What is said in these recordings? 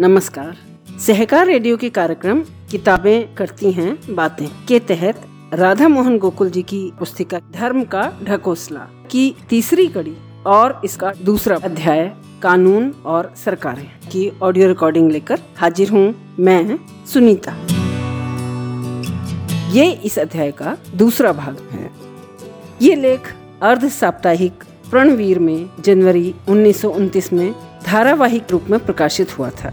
नमस्कार। सहकार रेडियो के कार्यक्रम किताबें करती हैं बातें के तहत राधा मोहन गोकुल जी की पुस्तिका धर्म का ढकोसला की तीसरी कड़ी और इसका दूसरा अध्याय कानून और सरकारें की ऑडियो रिकॉर्डिंग लेकर हाजिर हूँ मैं सुनीता। ये इस अध्याय का दूसरा भाग है। ये लेख अर्ध साप्ताहिक प्रणवीर में जनवरी उन्नीस सौ उनतीस में धारावाहिक रूप में प्रकाशित हुआ था।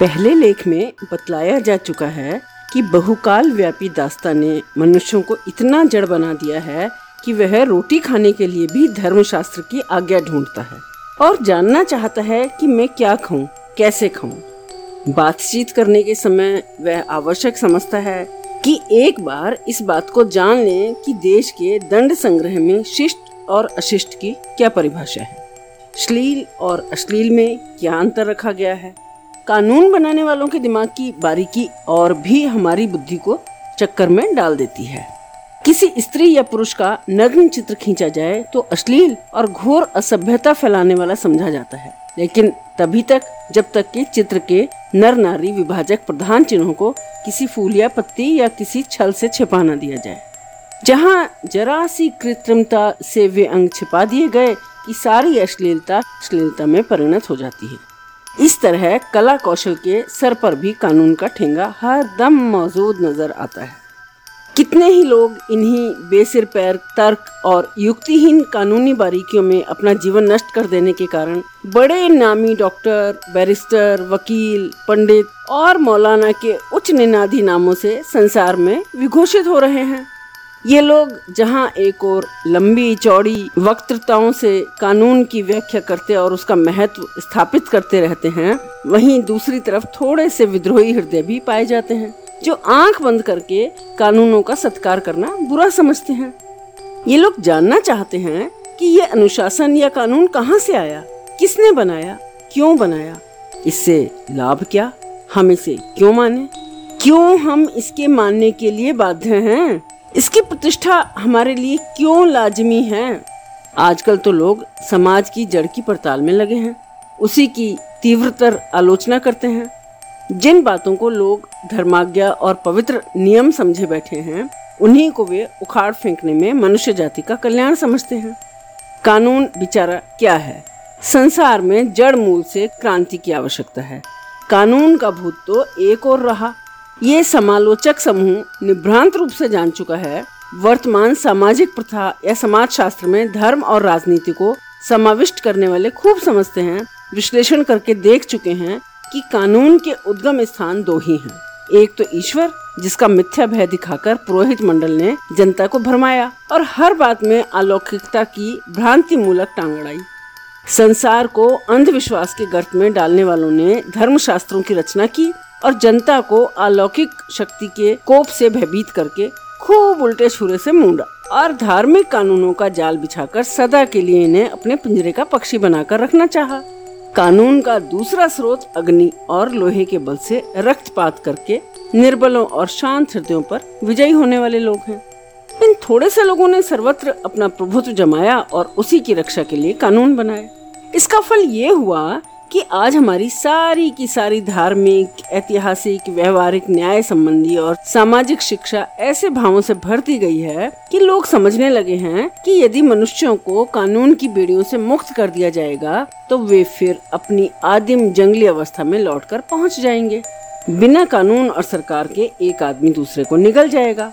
पहले लेख में बतलाया जा चुका है कि बहुकाल व्यापी दास्ता ने मनुष्यों को इतना जड़ बना दिया है कि वह रोटी खाने के लिए भी धर्मशास्त्र की आज्ञा ढूंढता है और जानना चाहता है कि मैं क्या खाऊं, कैसे खाऊं। बातचीत करने के समय वह आवश्यक समझता है कि एक बार इस बात को जान लें कि देश के दंड संग्रह में शिष्ट और अशिष्ट की क्या परिभाषा है श्लील और अश्लील में क्या अंतर रखा गया है कानून बनाने वालों के दिमाग की बारीकी और भी हमारी बुद्धि को चक्कर में डाल देती है। किसी स्त्री या पुरुष का नग्न चित्र खींचा जाए तो अश्लील और घोर असभ्यता फैलाने वाला समझा जाता है। लेकिन तभी तक, जब तक कि चित्र के नर नारी विभाजक प्रधान चिन्हों को किसी फूल या पत्ती या किसी छल से छिपा न दिया जाए। जहाँ जरा सी कृत्रिमता से वे अंग छिपा दिए गए कि सारी अश्लीलता अश्लीलता में परिणत हो जाती है। इस तरह कला कौशल के सर पर भी कानून का ठेंगा हर दम मौजूद नज़र आता है। कितने ही लोग इन्हीं बेसिर पैर, तर्क और युक्तिहीन कानूनी बारीकियों में अपना जीवन नष्ट कर देने के कारण बड़े नामी डॉक्टर, बैरिस्टर, वकील, पंडित और मौलाना के उच्च निनादी नामों से संसार में विघोषित हो रहे हैं। ये लोग जहाँ एक और लंबी चौड़ी वक्तृताओं से कानून की व्याख्या करते और उसका महत्व स्थापित करते रहते हैं, वहीं दूसरी तरफ़ थोड़े से विद्रोही हृदय भी पाए जाते हैं, जो आँख बंद करके कानूनों का सत्कार करना बुरा समझते हैं। ये लोग जानना चाहते हैं कि ये अनुशासन या कानून कहाँ से आया, किसने बनाया, क्यों बनाया, इससे लाभ क्या, हम इसे क्यों माने? क्यों हम इसके मानने के लिए बाध्य हैं? इसकी प्रतिष्ठा हमारे लिए क्यों लाजमी है? आजकल तो लोग समाज की जड़ की पड़ताल में लगे हैं। उसी की तीव्रतर आलोचना करते हैं। जिन बातों को लोग धर्माज्ञा और पवित्र नियम समझे बैठे हैं, उन्हीं को वे उखाड़ फेंकने में मनुष्य जाति का कल्याण समझते हैं। कानून बिचारा क्या है? संसार में जड़ मूल से क्रांति की आवश्यकता है। कानून का भूत तो एक और रहा। ये समालोचक समूह निभ्रांत रूप से जान चुका है। वर्तमान सामाजिक प्रथा या समाज शास्त्र में धर्म और राजनीति को समाविष्ट करने वाले खूब समझते हैं, विश्लेषण करके देख चुके हैं कि कानून के उद्गम स्थान दो ही हैं। एक तो ईश्वर, जिसका मिथ्या भय दिखाकर पुरोहित मंडल ने जनता को भरमाया और हर बात में अलौकिकता की भ्रांति मूलक टांगड़ाई संसार को अंधविश्वास के गर्त में डालने वालों ने धर्म शास्त्रों की रचना की और जनता को अलौकिक शक्ति के कोप से भयभीत करके खूब उल्टे छुरे से मुंडा और धार्मिक कानूनों का जाल बिछाकर सदा के लिए इन्हें अपने पिंजरे का पक्षी बनाकर रखना चाहा। कानून का दूसरा स्रोत अग्नि और लोहे के बल से रक्तपात करके निर्बलों और शांत हृदयों पर विजयी होने वाले लोग हैं इन थोड़े से लोगों ने सर्वत्र अपना प्रभुत्व जमाया और उसी की रक्षा के लिए कानून बनाए इसका फल ये हुआ कि आज हमारी सारी की सारी धार्मिक, ऐतिहासिक, व्यवहारिक, न्याय संबंधी और सामाजिक शिक्षा ऐसे भावों से भर दी गई है कि लोग समझने लगे हैं कि यदि मनुष्यों को कानून की बेड़ियों से मुक्त कर दिया जाएगा तो वे फिर अपनी आदिम जंगली अवस्था में लौटकर पहुँच जाएँगे। बिना कानून और सरकार के एक आदमी दूसरे को निगल जाएगा।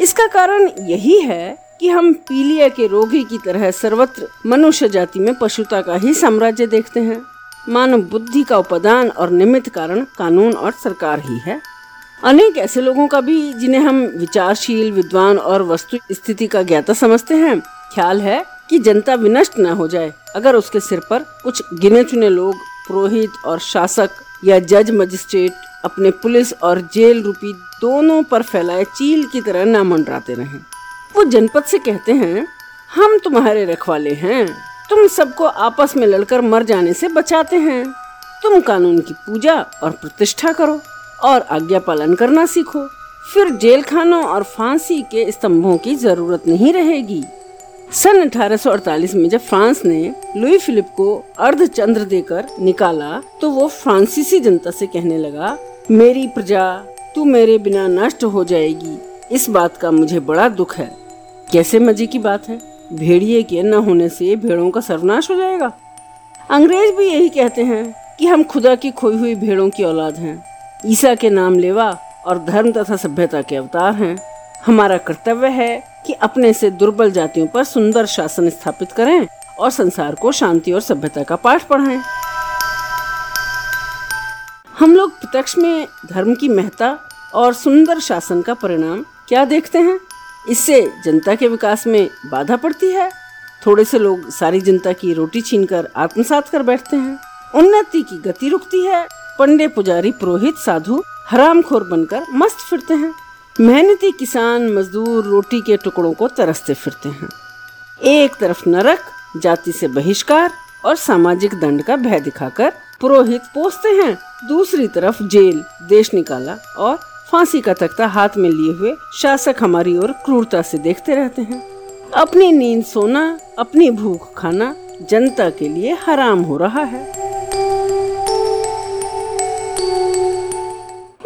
इसका कारण यही है कि हम पीलिया के रोगी की तरह सर्वत्र मनुष्य जाति में पशुता का ही साम्राज्य देखते हैं। मानव बुद्धि का उपादान और निमित्त कारण कानून और सरकार ही है। अनेक ऐसे लोगों का भी, जिन्हें हम विचारशील, विद्वान और वस्तु स्थिति का ज्ञाता समझते हैं। ख्याल है कि जनता विनष्ट न हो जाए। अगर उसके सिर पर कुछ गिने चुने लोग, पुरोहित और शासक या जज मजिस्ट्रेट अपने पुलिस और जेल रूपी दोनों पर फैलाए चील की तरह न मंडराते रहे। वो जनपद से कहते हैं, हम तुम्हारे रखवाले हैं। तुम सबको आपस में लड़कर मर जाने से बचाते हैं। तुम कानून की पूजा और प्रतिष्ठा करो और आज्ञा पालन करना सीखो। फिर जेल खानों और फांसी के स्तंभों की ज़रूरत नहीं रहेगी। सन 1848 में जब फ्रांस ने लुई फिलिप को अर्ध चंद्र देकर निकाला तो वो फ्रांसीसी जनता से कहने लगा, मेरी प्रजा, तू मेरे बिना नष्ट हो जाएगी। इस बात का मुझे बड़ा दुख है। कैसे मज़े की बात है? भेड़िए के न होने से भेड़ों का सर्वनाश हो जाएगा। अंग्रेज़ भी यही कहते हैं कि हम खुदा की खोई हुई भेड़ों की औलाद हैं। ईसा के नाम लेवा और धर्म तथा सभ्यता के अवतार हैं। हमारा कर्तव्य है कि अपने से दुर्बल जातियों पर सुंदर शासन स्थापित करें और संसार को शांति और सभ्यता का पाठ पढ़ाएँ। हम लोग प्रत्यक्ष में धर्म की महत्ता और सुंदर शासन का परिणाम क्या देखते हैं? इससे जनता के विकास में बाधा पड़ती है। थोड़े से लोग सारी जनता की रोटी छीनकर आत्मसात कर बैठते हैं। उन्नति की गति रुकती है। पंडे पुजारी पुरोहित साधु हरामखोर बनकर मस्त फिरते हैं। मेहनती किसान मजदूर रोटी के टुकड़ों को तरसते फिरते हैं। एक तरफ़ नरक, जाति से बहिष्कार और सामाजिक दंड का भय दिखाकर पुरोहित पोसते हैं। दूसरी तरफ़ जेल, देश निकाला और फांसी का तख्ता हाथ में लिए हुए शासक हमारी ओर क्रूरता से देखते रहते हैं। अपनी नींद सोना, अपनी भूख खाना जनता के लिए हराम हो रहा है।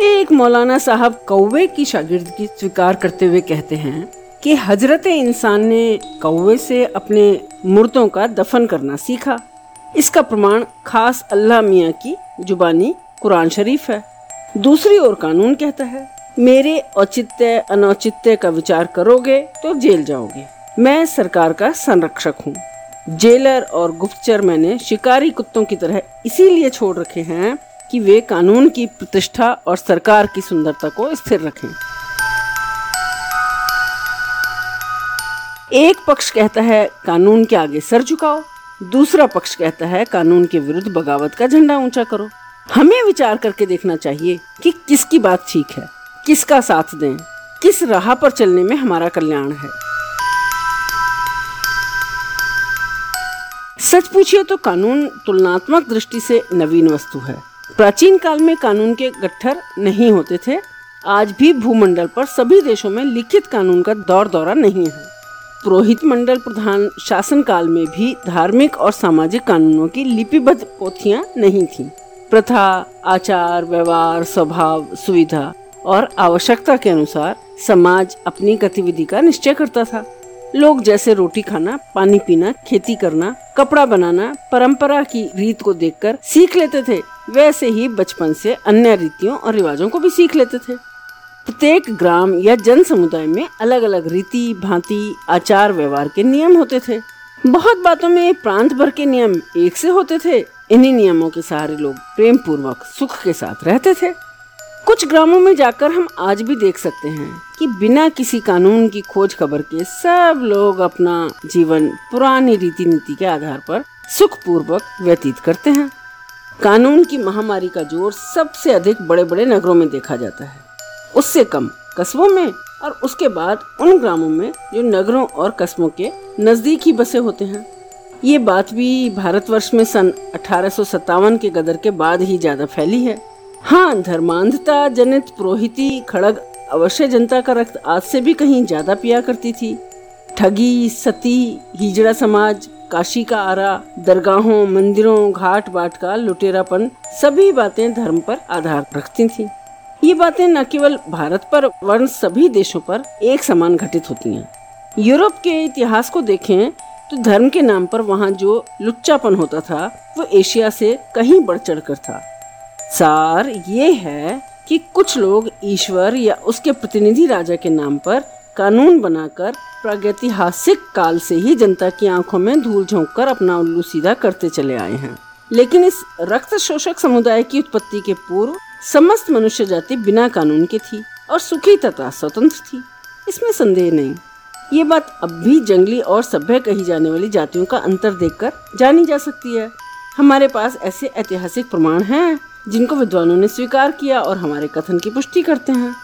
एक मौलाना साहब कौवे की शागिर्दगी स्वीकार करते हुए कहते हैं कि हज़रत इंसान ने कौवे से अपने मुर्दों का दफन करना सीखा। इसका प्रमाण खास अल्लाह मियाँ की जुबानी कुरान शरीफ है। दूसरी ओर कानून कहता है, मेरे औचित्य, अनौचित्य का विचार करोगे तो जेल जाओगे। मैं सरकार का संरक्षक हूँ। जेलर और गुप्तचर मैंने शिकारी कुत्तों की तरह इसीलिए छोड़ रखे हैं कि वे कानून की प्रतिष्ठा और सरकार की सुंदरता को स्थिर रखें। एक पक्ष कहता है, कानून के आगे सर झुकाओ। दूसरा पक्ष कहता है, कानून के विरुद्ध बगावत का झंडा ऊँचा करो। हमें विचार करके देखना चाहिए कि किसकी बात ठीक है, किसका साथ दें, किस राह पर चलने में हमारा कल्याण है। सच पूछिए तो कानून तुलनात्मक दृष्टि से नवीन वस्तु है। प्राचीन काल में कानून के गट्ठर नहीं होते थे। आज भी भूमंडल पर सभी देशों में लिखित कानून का दौर दौरा नहीं है। पुरोहित मंडल प्रधान शासन काल में भी धार्मिक और सामाजिक कानूनों की लिपिबद्ध पोथियाँ नहीं थीं। प्रथा, आचार, व्यवहार, स्वभाव, सुविधा और आवश्यकता के अनुसार समाज अपनी गतिविधि का निश्चय करता था। लोग जैसे रोटी खाना, पानी पीना, खेती करना, कपड़ा बनाना, परंपरा की रीत को देखकर सीख लेते थे, वैसे ही बचपन से अन्य रीतियों और रिवाजों को भी सीख लेते थे। प्रत्येक ग्राम या जन समुदाय में अलग अलग रीति, भांति, आचार, व्यवहार के नियम होते थे। बहुत बातों में प्रांत भर के नियम एक से होते थे। इन्हीं नियमों के सहारे लोग प्रेम पूर्वक सुख के साथ रहते थे। कुछ ग्रामों में जाकर हम आज भी देख सकते हैं कि बिना किसी कानून की खोज खबर के सब लोग अपना जीवन पुरानी रीति नीति के आधार पर सुख पूर्वक व्यतीत करते हैं। कानून की महामारी का ज़ोर सबसे अधिक बड़े बड़े नगरों में देखा जाता है। उससे कम कस्बों में और उसके बाद उन ग्रामों में जो नगरों और कस्बों के नज़दीक ही बसे होते हैं। ये बात भी भारतवर्ष में सन अठारह सौ सत्तावन के गदर के बाद ही ज़्यादा फैली है। हाँ धर्मांधता, जनित पुरोहिती, खड़ग अवश्य जनता का रक्त आज से भी कहीं ज़्यादा पिया करती थी। ठगी, सती, हिजड़ा समाज, काशी का आरा, दरगाहों, मंदिरों घाट बाट का लुटेरापन, सभी बातें धर्म पर आधार रखती थी। ये बातें न केवल भारत पर वर्ण सभी देशों पर एक समान घटित होती हैं। यूरोप के इतिहास को देखें तो धर्म के नाम पर वहाँ जो लुच्चापन होता था, वो एशिया से कहीं बढ़ चढ़ कर था। सार ये है कि कुछ लोग ईश्वर या उसके प्रतिनिधि राजा के नाम पर कानून बनाकर प्रागैतिहासिक काल से ही जनता की आँखों में धूल झोंक कर अपना उल्लू सीधा करते चले आए हैं। लेकिन इस रक्त शोषक समुदाय की उत्पत्ति के पूर्व समस्त मनुष्य जाति बिना कानून के थी और सुखी तथा स्वतंत्र थी। इसमें संदेह नहीं। ये बात अब भी जंगली और सभ्य कही जाने वाली जातियों का अंतर देखकर जानी जा सकती है। हमारे पास ऐसे ऐतिहासिक प्रमाण हैं, जिनको विद्वानों ने स्वीकार किया और हमारे कथन की पुष्टि करते हैं।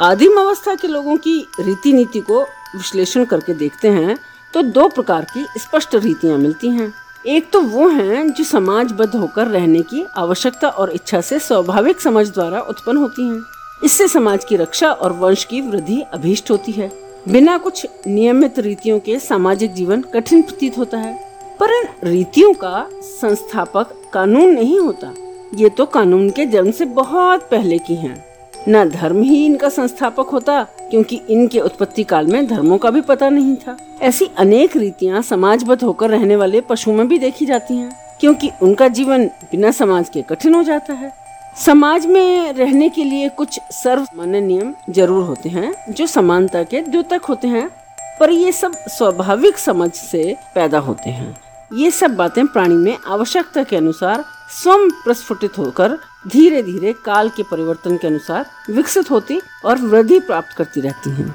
आदिम अवस्था के लोगों की रीति नीति को विश्लेषण करके देखते हैं तो दो प्रकार की स्पष्ट रीतियाँ मिलती हैं। एक तो वो हैं जो समाजबद्ध होकर रहने की आवश्यकता और इच्छा से स्वाभाविक समझ द्वारा उत्पन्न होती हैं। इससे समाज की रक्षा और वंश की वृद्धि अभीष्ट होती है। बिना कुछ नियमित रीतियों के सामाजिक जीवन कठिन प्रतीत होता है। पर इन रीतियों का संस्थापक कानून नहीं होता। ये तो कानून के जन्म से बहुत पहले की हैं। न धर्म ही इनका संस्थापक होता, क्योंकि इनके उत्पत्ति काल में धर्मों का भी पता नहीं था। ऐसी अनेक रीतियाँ समाजबद्ध होकर रहने वाले पशु में भी देखी जाती हैं, क्योंकि उनका जीवन बिना समाज के कठिन हो जाता है। समाज में रहने के लिए कुछ सर्वमान्य नियम ज़रूर होते हैं, जो समानता के द्योतक होते हैं, पर ये सब स्वाभाविक समझ से पैदा होते हैं। ये सब बातें प्राणी में आवश्यकता के अनुसार स्वयं प्रस्फुटित होकर धीरे धीरे काल के परिवर्तन के अनुसार विकसित होती और वृद्धि प्राप्त करती रहती हैं।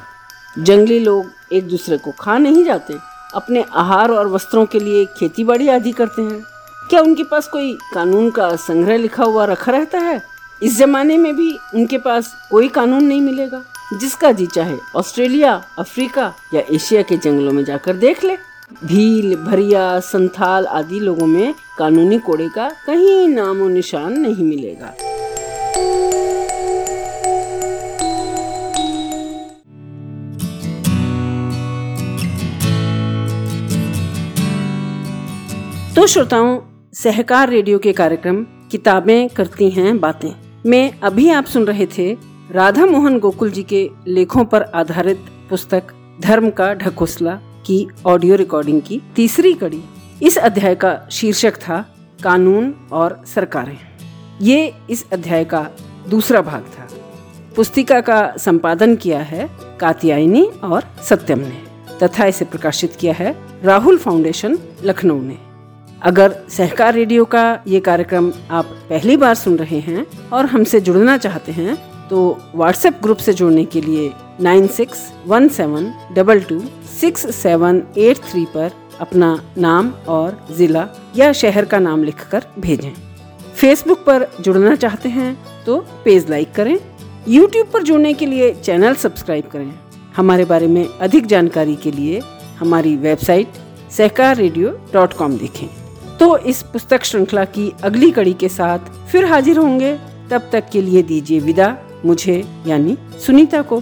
जंगली लोग एक दूसरे को खा नहीं जाते, अपने आहार और वस्त्रों के लिए खेती बाड़ी आदि करते हैं। क्या उनके पास कोई कानून का संग्रह लिखा हुआ रखा रहता है? इस जमाने में भी उनके पास कोई कानून नहीं मिलेगा, जिसका जी चाहे ऑस्ट्रेलिया, अफ्रीका या एशिया के जंगलों में जाकर देख ले। भील, भरिया, संथाल आदि लोगों में कानूनी कोड़े का कहीं नामो निशान नहीं मिलेगा। तो श्रोताओं, सहकार रेडियो के कार्यक्रम किताबें करती हैं बातें। में अभी आप सुन रहे थे राधा मोहन गोकुल जी के लेखों पर आधारित पुस्तक धर्म का ढकोसला। की ऑडियो रिकॉर्डिंग की तीसरी कड़ी इस अध्याय का शीर्षक था कानून और सरकारें। ये इस अध्याय का दूसरा भाग था। पुस्तिका का संपादन किया है कात्यायनी और सत्यम ने, तथा इसे प्रकाशित किया है राहुल फाउंडेशन, लखनऊ ने। अगर सहकार रेडियो का ये कार्यक्रम आप पहली बार सुन रहे हैं और हमसे जुड़ना चाहते हैं तो व्हाट्सएप ग्रुप से जुड़ने के लिए nine six one seven double two six seven eight three पर अपना नाम और जिला या शहर का नाम लिखकर भेजें। फेसबुक पर जुड़ना चाहते हैं तो पेज लाइक करें। यूट्यूब पर जुड़ने के लिए चैनल सब्सक्राइब करें। हमारे बारे में अधिक जानकारी के लिए हमारी website Sahkar radio dot com देखें। तो इस पुस्तक श्रृंखला की अगली कड़ी के साथ फिर हाजिर होंगे। तब तक के लिए दीजिए विदा। मुझे यानी सुनीता को